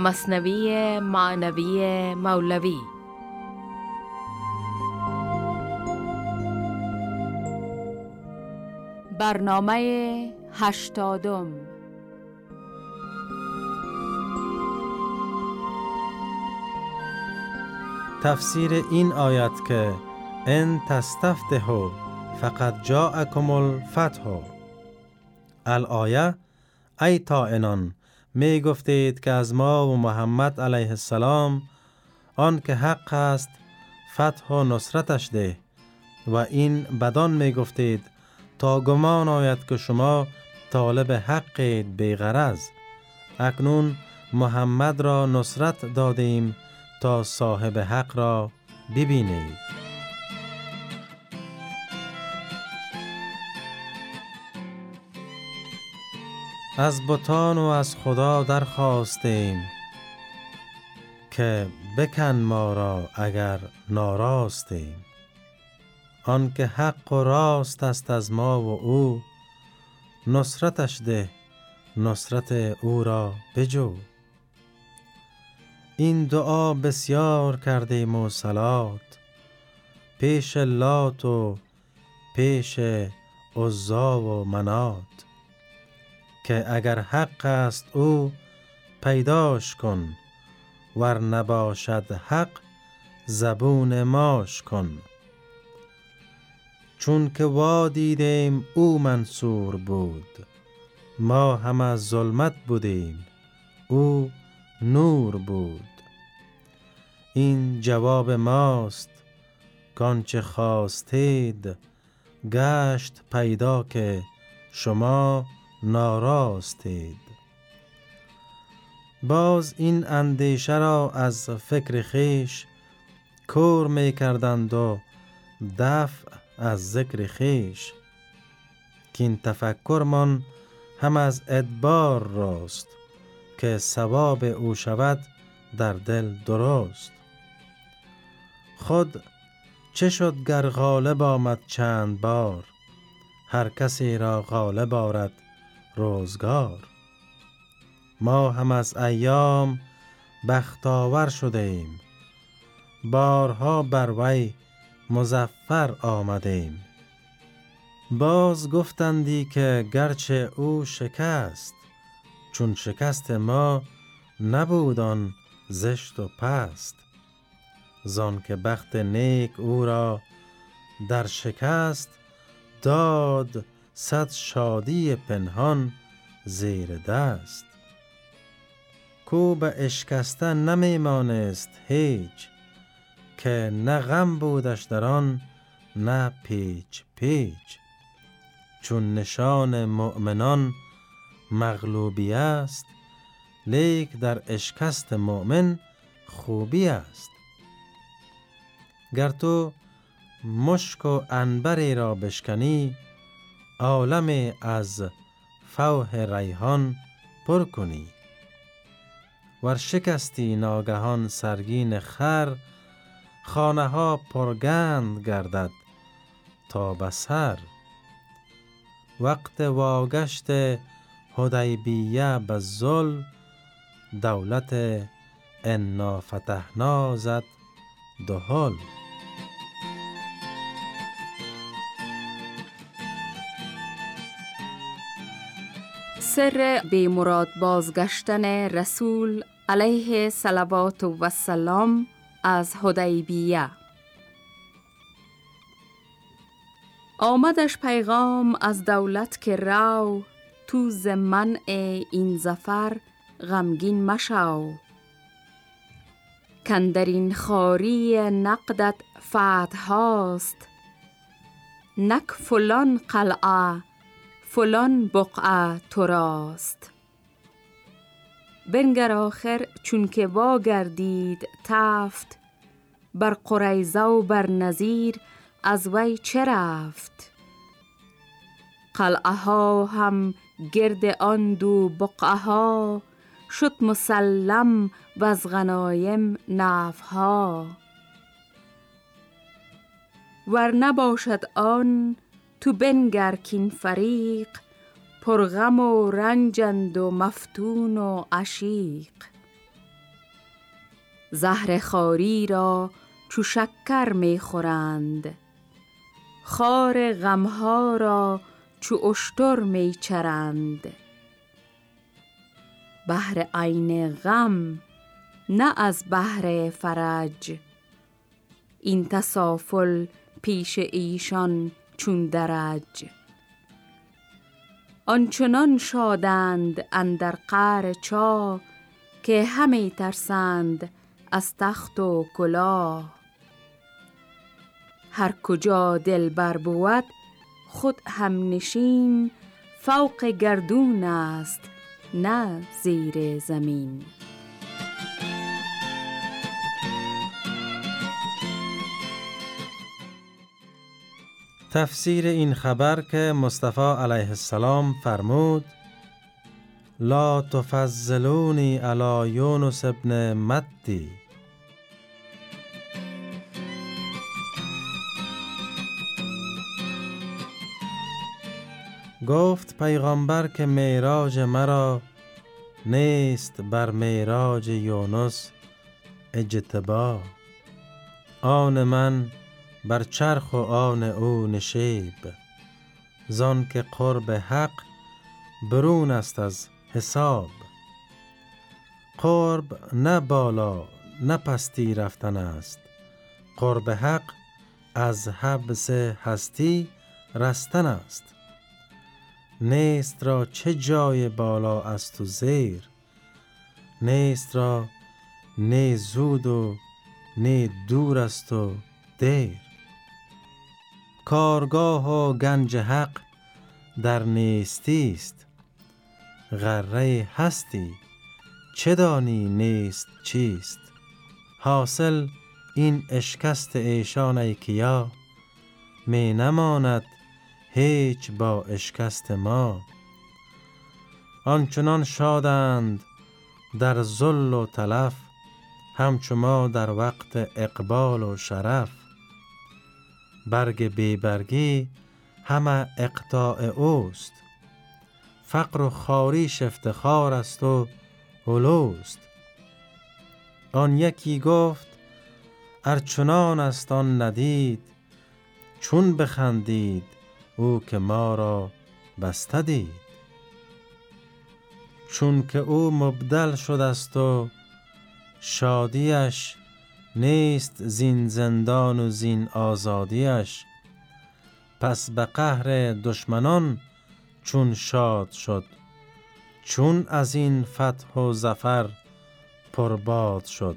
مصنوی معنوی مولوی. برنامه هشتادم. تفسیر این آیت که ان تستفته فقط جاءکم الفتح الآیه ای تائنان می گفتید که از ما و محمد علیه السلام آن که حق است فتح و نصرتش ده و این بدان می گفتید تا گمان آید که شما طالب حقید بیغرز اکنون محمد را نصرت دادیم تا صاحب حق را ببینید. از بتان و از خدا درخواستیم که بکن ما را اگر ناراستیم. آنکه حق و راست است از ما و او نصرتش ده نصرت او را بجو. این دعا بسیار کردیم و سلات پیش لات و پیش عزا و منات. که اگر حق است او پیداش کن ور نباشد حق زبون ماش کن. چون که وا دیدیم او منصور بود ما هم از ظلمت بودیم او نور بود. این جواب ماست کانچه خواستید گشت پیدا که شما ناراستید. باز این اندیشه را از فکر خیش کور می کردند و دفع از ذکر خیش. که این تفکر هم از ادبار راست که ثواب او شود در دل درست. خود چه شد گر غالب آمد چند بار؟ هر کسی را غالب آرد روزگار. ما هم از ایام بختاور شده ایم بارها بر وی مزفر آمدیم باز گفتندی که گرچه او شکست چون شکست ما نبودان زشت و پست. زان که بخت نیک او را در شکست داد صد شادی پنهان زیر دست. کو به اشکستن نمیمانست هیچ که نه غم بودش در آن نه پیچ پیچ. چون نشان مؤمنان مغلوبی است لیک در اشکست مؤمن خوبی است. گر تو مشک و انبری را بشکنی عالم از فوح ریحان پر کنی. ور شکستی ناگهان سرگین خر خانه ها پرگند گردد تا بسر. وقت واگشت هدیبیه به زل دولت انا فتحنا زد دهل. سر به مراد بازگشتن رسول علیه صلوات و سلام از هدیبیه آمدش پیغام از دولت که راو تو زمن این زفر غمگین مشاو. کندرین خاری نقدت فتح هاست. نک فلان قلعه فلان بقعه تو راست بنگر آخر چون که وا گردید تفت بر قریزه و بر نظیر از وی چه رفت؟ قلعه ها هم گرد آن دو بقعه ها شد مسلم و از غنایم نفها ور نباشد آن تو بنگر کین فریق پرغم و رنجند و مفتون و عشیق. زهر خاری را چو شکر می خورند خار غمها را چو اشتر می چرند. بهر عین غم نه از بهر فرج این تسافل پیش ایشان چون درج. آنچنان شادند اندر قعر چاه که همی ترسند از تخت و کلاه. هر کجا دلبر بود خود هم نشین فوق گردون است نه زیر زمین. تفسیر این خبر که مصطفی علیه السلام فرمود لا تفضلونی علی یونس ابن مدی گفت پیغمبر که میراج مرا نیست بر میراج یونس اجتبا. آن من بر چرخ و آن او نشیب. زان که قرب حق برون است از حساب. قرب نه بالا نه پستی رفتن است. قرب حق از حبس هستی رستن است. نیست را چه جای بالا است و زیر؟ نیست را نه زود و نه دور است و دیر. کارگاه و گنج حق در نیستی است. غره هستی چه دانی نیست چیست؟ حاصل این اشکست ایشان ای کیا؟ می نماند هیچ با اشکست ما. آنچنان شادند در ذل و تلف همچو ما در وقت اقبال و شرف. برگ بیبرگی همه اقطاع اوست. فقر و خاریش افتخار است و علوست آن یکی گفت ارچنان است آن ندید چون بخندید او که ما را بسته دید. چون که او مبدل شده است و شادیش نیست زین زندان و زین آزادیش. پس به قهر دشمنان چون شاد شد چون از این فتح و زفر پرباد شد.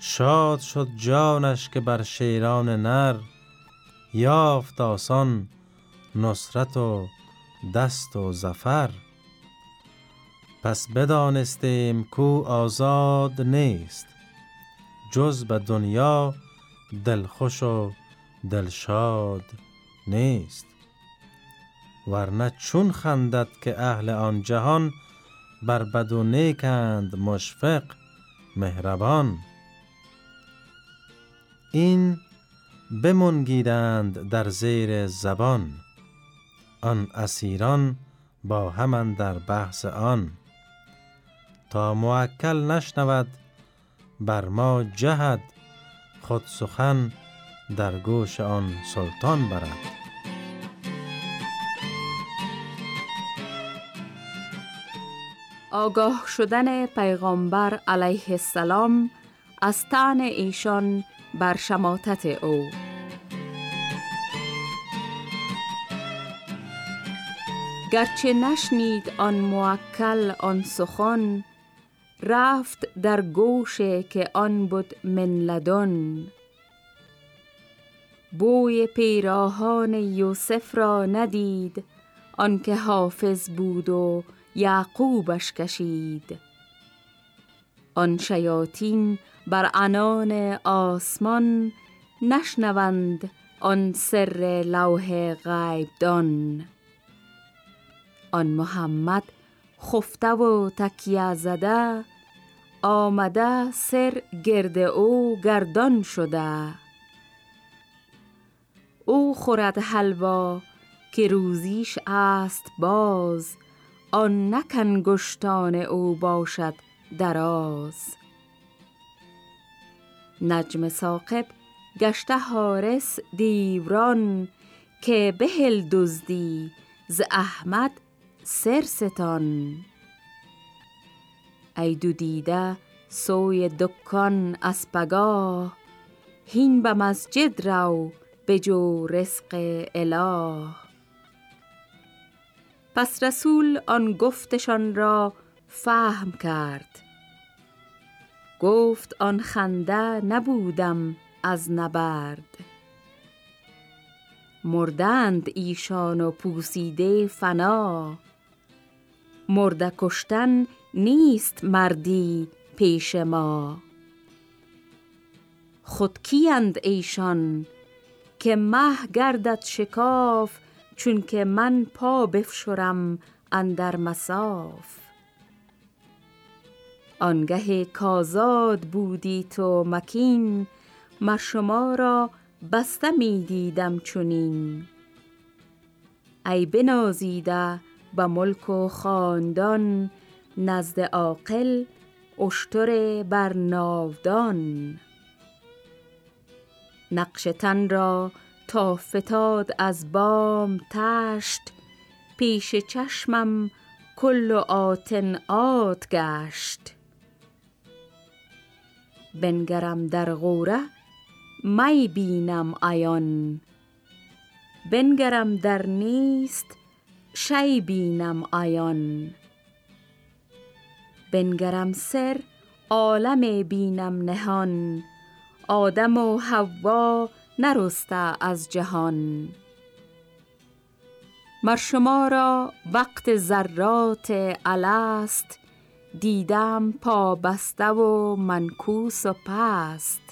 شاد شد جانش که بر شیران نر یافت آسان نصرت و دست و زفر پس بدانستیم کو آزاد نیست. جز به دنیا دلخوش و دلشاد نیست. ورنه چون خندد که اهل آن جهان بر بد و نیکند مشفق مهربان. این بمنگیدند در زیر زبان آن اسیران با همان در بحث آن. تا موکل نشنود بر ما جهد خود سخن در گوش آن سلطان برد. آگاه شدن پیغمبر علیه السلام از تن ایشان بر شماتت او. گرچه نشنید آن موکل آن سخن رفت در گوشه که آن بود من لدن. بوی پیراهان یوسف را ندید آنکه حافظ بود و یعقوبش کشید. آن شیاطین بر عنان آسمان نشنوند آن سر لوح غیب دان آن محمد خفته و تکیه زده آمده سر گرد او گردان شده. او خورد حلوا که روزیش است باز آن نکن گشتان او باشد دراز. نجم ساقب گشته حارس دیوران که بهل دزدی ز احمد سرستان. ای دو دیده سوی دکان اسپگاه هین به مسجد رو جو رزق اله. پس رسول آن گفتشان را فهم کرد. گفت آن خنده نبودم از نبرد. مردند ایشان و پوسیده فنا. مرده کشتن نیست مردی پیش ما. خود کیند ایشان که مه گردد شکاف چون که من پا بفشرم اندر مساف. آنگه کازاد بودی تو مکین مر شما را بسته می دیدم چونین ای بنازیده به ملک و خاندان نزد عاقل اشتر بر ناودان نقش تن را تا فتاد از بام تشت پیش چشمم کل و آتن آت گشت. بنگرم در غوره می بینم ایان بنگرم در نیست شی بینم ایان بنگرم سر عالم بینم نهان. آدم و حوا نرسته از جهان. مر شما را وقت ذرات الست دیدم پا بسته و منکوس و پست.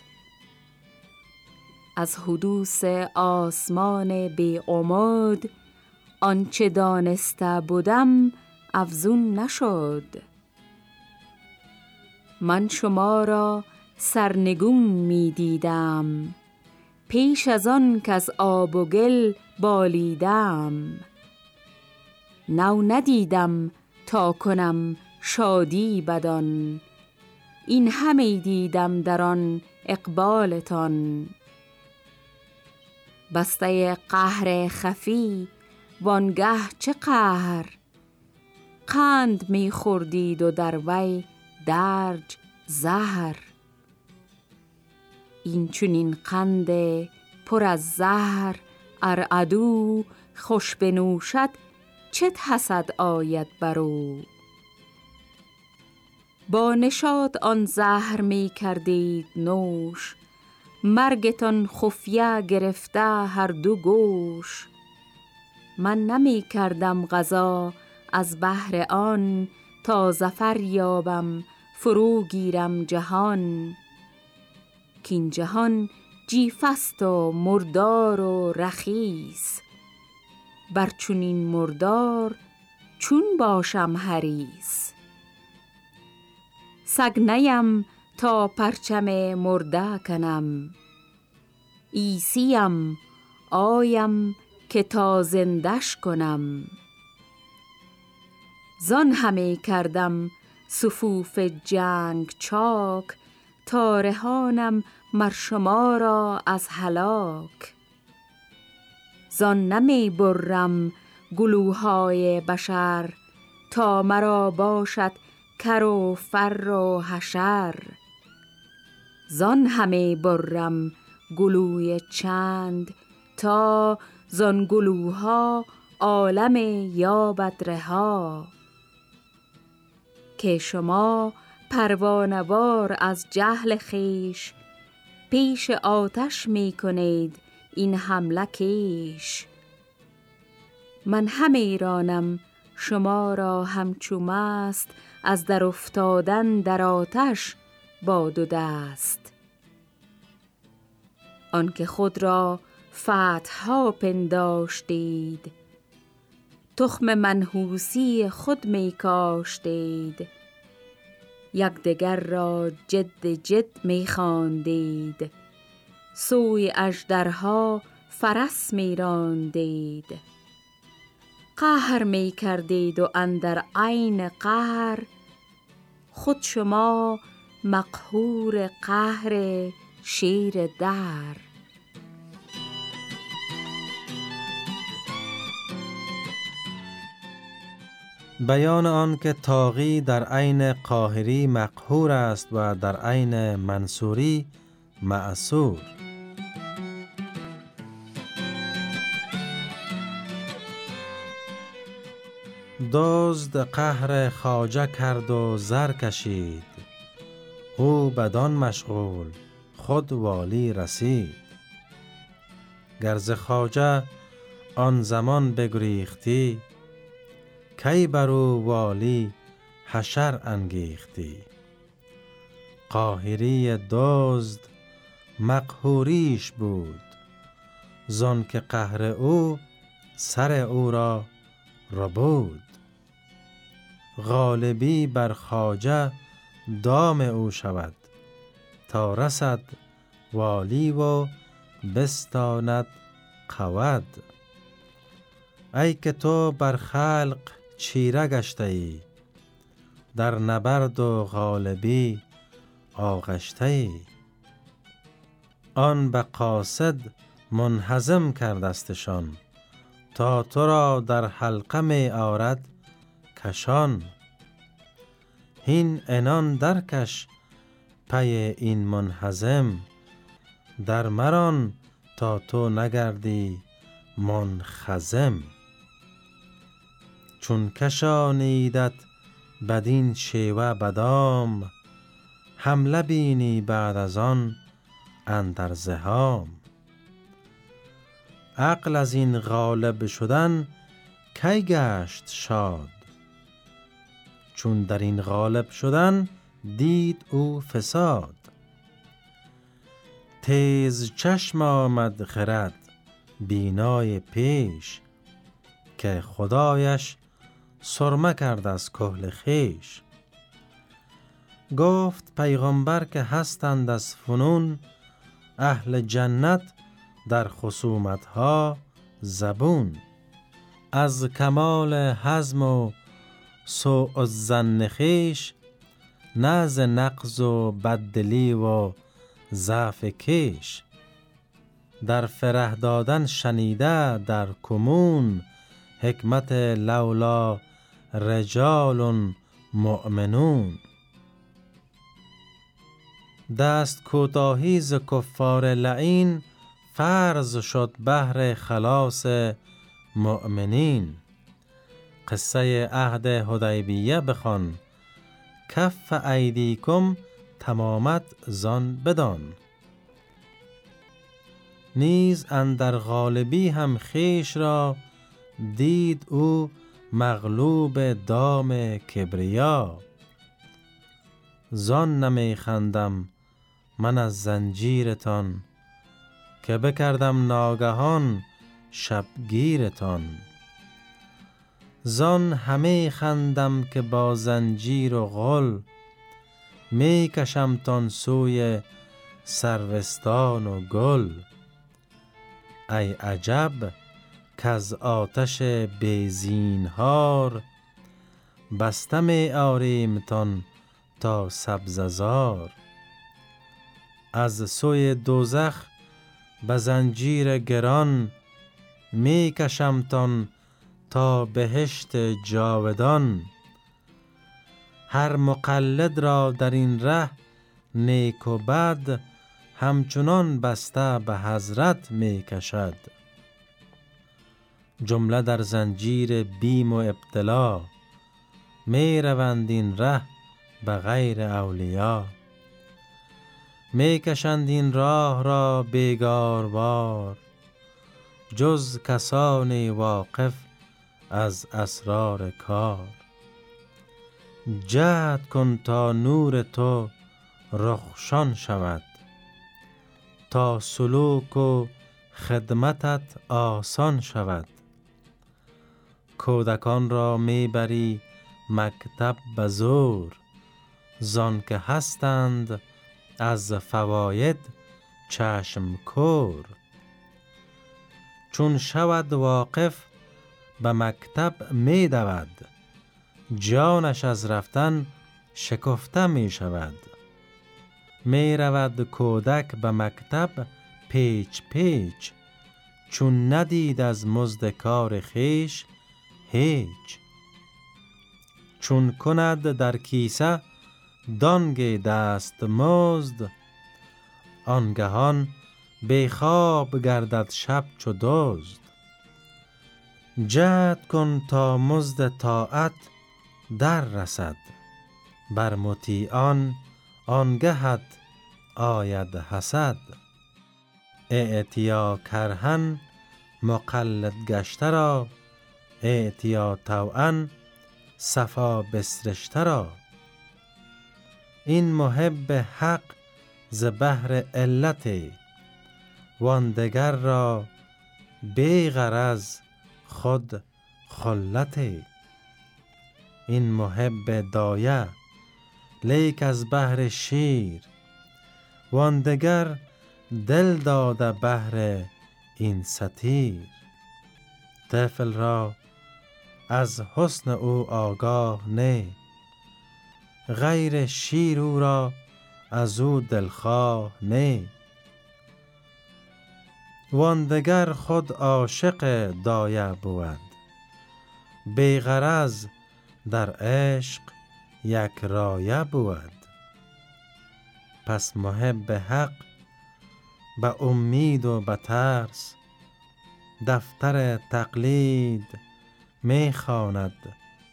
از حدوث آسمان بی امید آنچه دانسته بودم افزون نشد. من شما را سرنگون می دیدم پیش از آن که از آب و گل بالیدم. نو ندیدم تا کنم شادی بدان. این همه دیدم در آن اقبالتان. بسته قهر خفی وانگه چه قهر؟ قند می خوردید و در وی درج زهر. این چونین قند پر از زهر ار عدو خوش بنوشد چت حسد آید برو با نشاد آن زهر می کردید نوش مرگتان خفیه گرفته هر دو گوش. من نمی کردم غذا از بهر آن تا زفر یابم فرو گیرم جهان. کین جهان جیفست و مردار و رخیس بر چونین مردار چون باشم حریس سگ نیم تا پرچم مرده کنم. ایسیم آیم که تا زندش کنم. زان همه کردم صفوف جنگ چاک تا رهانم مر شما را از هلاک. زان نمی برم گلوهای بشر تا مرا باشد کر و فر و حشر. زان همه برم گلوی چند تا زان گلوها عالم یابد رها که شما پروانوار از جهل خیش پیش آتش می کنید این حمله کیش. من همه ایرانم شما را همچو مست از در افتادن در آتش با دو دست. آنکه خود را فتحها پنداشتید. تخم منحوسی خود می کاشتید. یکدیگر را جد جد می خواندید. سوی اژدرها فرس می راندید. قهر می کردید و اندر عین قهر. خود شما مقهور قهر شیر در. بیان آن که تاغی در عین قاهری مقهور است و در عین منصوری معصور. دزد قهر خاجه کرد و زر کشید. او بدان مشغول خود والی رسید. گرز خاجه آن زمان بگریختی کی برو والی حشر انگیختی؟ قاهری دزد مقهوریش بود زان که قهر او سر او را ربود. غالبی بر خاجه دام او شود تا رسد والی و بستاند قود. ای که تو بر خلق چیره گشته ای. در نبرد و غالبی آغشته ای. آن به قاصد منحزم کردستشان تا تو را در حلقه می آرد کشان. هین انان درکش پی این منحزم در مران تا تو نگردی منخزم. چون کشانیدت بدین شیوه بدام حمله بینی بعد از آن اندر زهام. عقل از این غالب شدن کی گشت شاد؟ چون در این غالب شدن دید او فساد. تیز چشم آمد خرد بینای پیش که خدایش سرمه کرد از کهل خیش. گفت پیغمبر که هستند از فنون اهل جنت در خصومت ها زبون. از کمال حزم و سوء الظن خیش نه ز نقض و بددلی و ضعف کیش. در فره دادن شنیده در کمون حکمت لولا رجال مؤمنون. دست کوتاهی ز کفار لعین فرض شد بهر خلاص مؤمنین. قصه عهد حدیبیه بخوان. کف ایدیکم تمامت زان بدان. نیز اندر غالبی هم خیش را دید او مغلوب دام کبریا. زان نمی خندم من از زنجیرتان که بکردم ناگهان شبگیرتان. زان همه خندم که با زنجیر و غل می کشمتان سوی سروستان و گل. ای عجب کز آتش بیزینهار بسته می آریمتان تا سبززار از سوی دوزخ به زنجیر گران می کشمتان تا بهشت جاودان. هر مقلد را در این ره نیک و بد همچنان بسته به حضرت می کشد. جمله در زنجیر بیم و ابتلا. می روند این ره به غیر اولیا. می کشند این راه را بیگاروار جز کسانی واقف از اسرار کار. جهد کن تا نور تو رخشان شود تا سلوک و خدمتت آسان شود. کودکان را می‌بری مکتب به زور. زان که هستند از فواید چشم کور. چون شود واقف به مکتب می دود جانش از رفتن شکفته می شود می رود کودک به مکتب پیچ پیچ چون ندید از مزد کار خیش هیچ. چون کند در کیسه دانگ دست مزد آنگهان خواب گردد شب چو دزد. جهد کن تا مزد طاعت در رسد. بر مطیعان آنگهت آید حسد. اعتیا کرهن مقلد گشته را اعتیا توان صفا بسرشته را. این محب حق ز بهر علت واندگر را بی غرض خود خلت. این محب دایه لیک از بهر شیر واندگر دل داده بهر این ستیر. طفل را از حسن او آگاه نه. غیر شیر او را از او دلخواه نه. واندگر خود عاشق دایه بود بیغرز در عشق یک رایه بود پس محب حق به امید و به ترس دفتر تقلید می خواند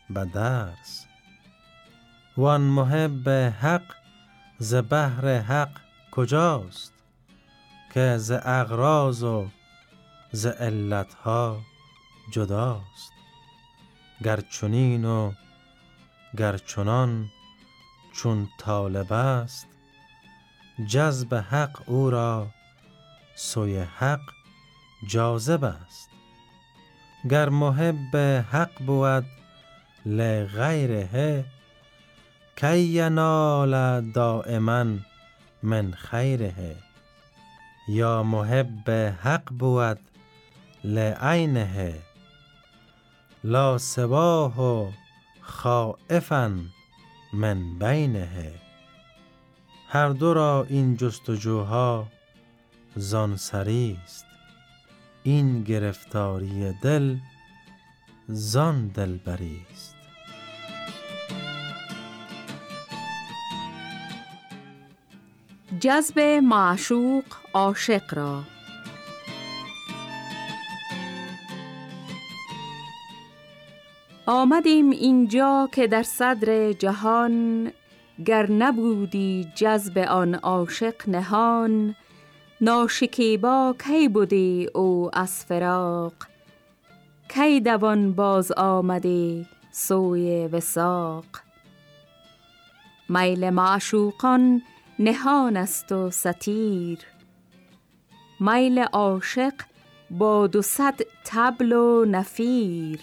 به درس وان محب حق ز بهر حق کجاست که ز اغراض و ز علتها جداست. گر چنین و گر چنان چون طالب است جذب حق او را سوی حق جاذب است. گر محب حق بود لغیره کی ینال دائما من خیره. یا محب حق بود لعینه. لا سواه خائفا من بینه. هر دو را این جستجوها زان است. این گرفتاری دل زان دلبری است جذب معشوق عاشق را. آمدیم اینجا که در صدر جهان گر نبودی جذب آن عاشق نهان ناشکیبا کی بودی او از فراق؟ کی دوان باز آمدی سوی وساق میل معشوقان نهان است و ستیر. میل عاشق با دو صد تبل و نفیر.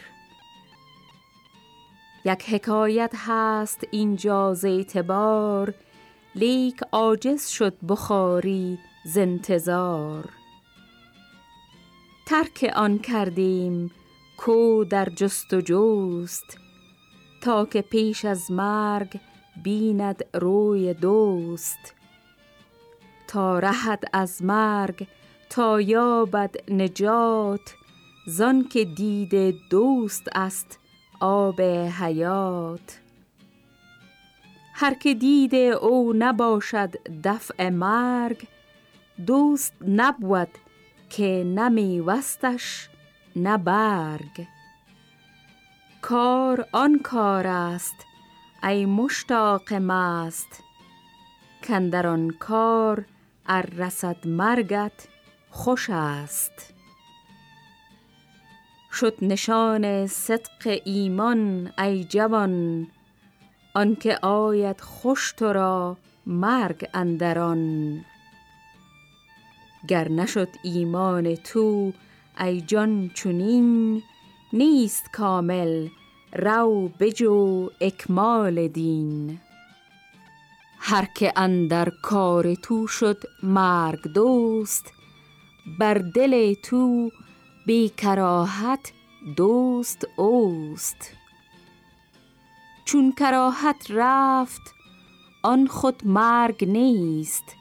یک حکایت هست اینجا ز اعتبار لیک عاجز شد بخاری ز انتظار. ترک آن کردیم کو در جست و جوست تا که پیش از مرگ بیند روی دوست. تا رهد از مرگ تا یابد نجات زان که دید دوست است آب حیات. هر که دیده او نباشد دفع مرگ دوست نبود که نمی وستش نه برگ. کار آن کار است ای مشتاق مست. کندر آن کار ار رسد مرگت خوش است. شد نشان صدق ایمان ای جوان. آنکه آید خوش تو را مرگ اندران. گر نشد ایمان تو ای جان چونین نیست کامل رو بجو اکمال دین. هر که اندر کار تو شد مرگ دوست بر دل تو بی کراهت دوست اوست. چون کراهت رفت آن خود مرگ نیست.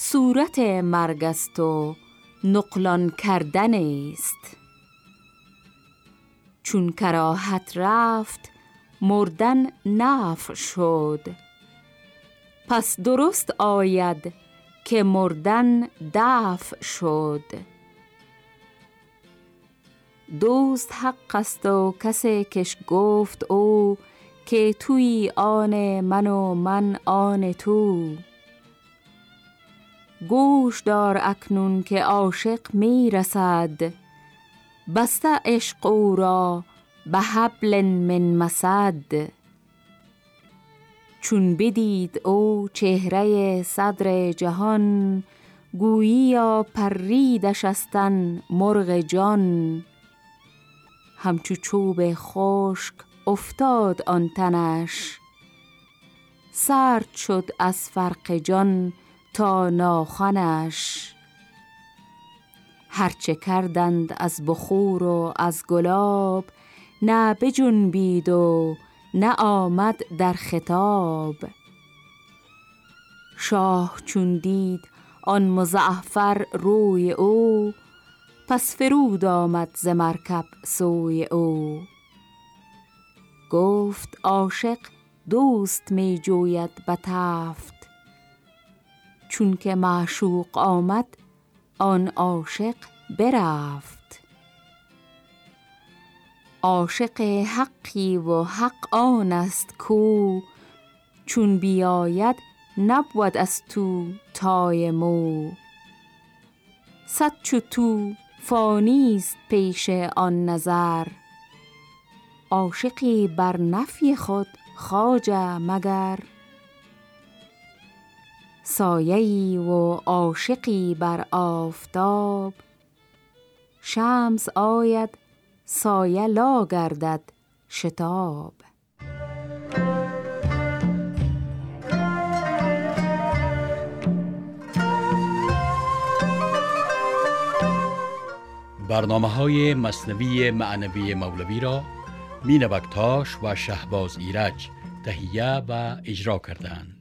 صورت مرگ است و نقلان کردن است چون کراهت رفت مردن نف شد. پس درست آید که مردن دف شد. دوست حق است و کسی کش گفت او که توی آن من و من آن تو. گوش دار اکنون که عاشق می رسد بسته عشق او را به حبل من مسد. چون بدید او چهره صدر جهان گویی یا پریدش استن مرغ جان. همچو چوب خشک افتاد آن تنش. سرد شد از فرق جان تا ناخنش. هرچه کردند از بخور و از گلاب نه بجنبید و نه آمد در خطاب. شاه چون دید آن مزعفر روی او پس فرود آمد ز مرکب سوی او. گفت عاشق دوست می جوید به تفت چون که معشوق آمد آن عاشق برفت. عاشق حقی و حق آن است کو چون بیاید نبود از تو تای مو. صد چو تو فانیست پیش آن نظر. عاشقی بر نفی خود خواجه مگر. سایه‌ای و عاشقی بر آفتاب شمس آید سایه لا گردد شتاب برنامه های مصنوی معنوی مولوی را مینوکتاش و شهباز ایرج تهیه و اجرا کردند.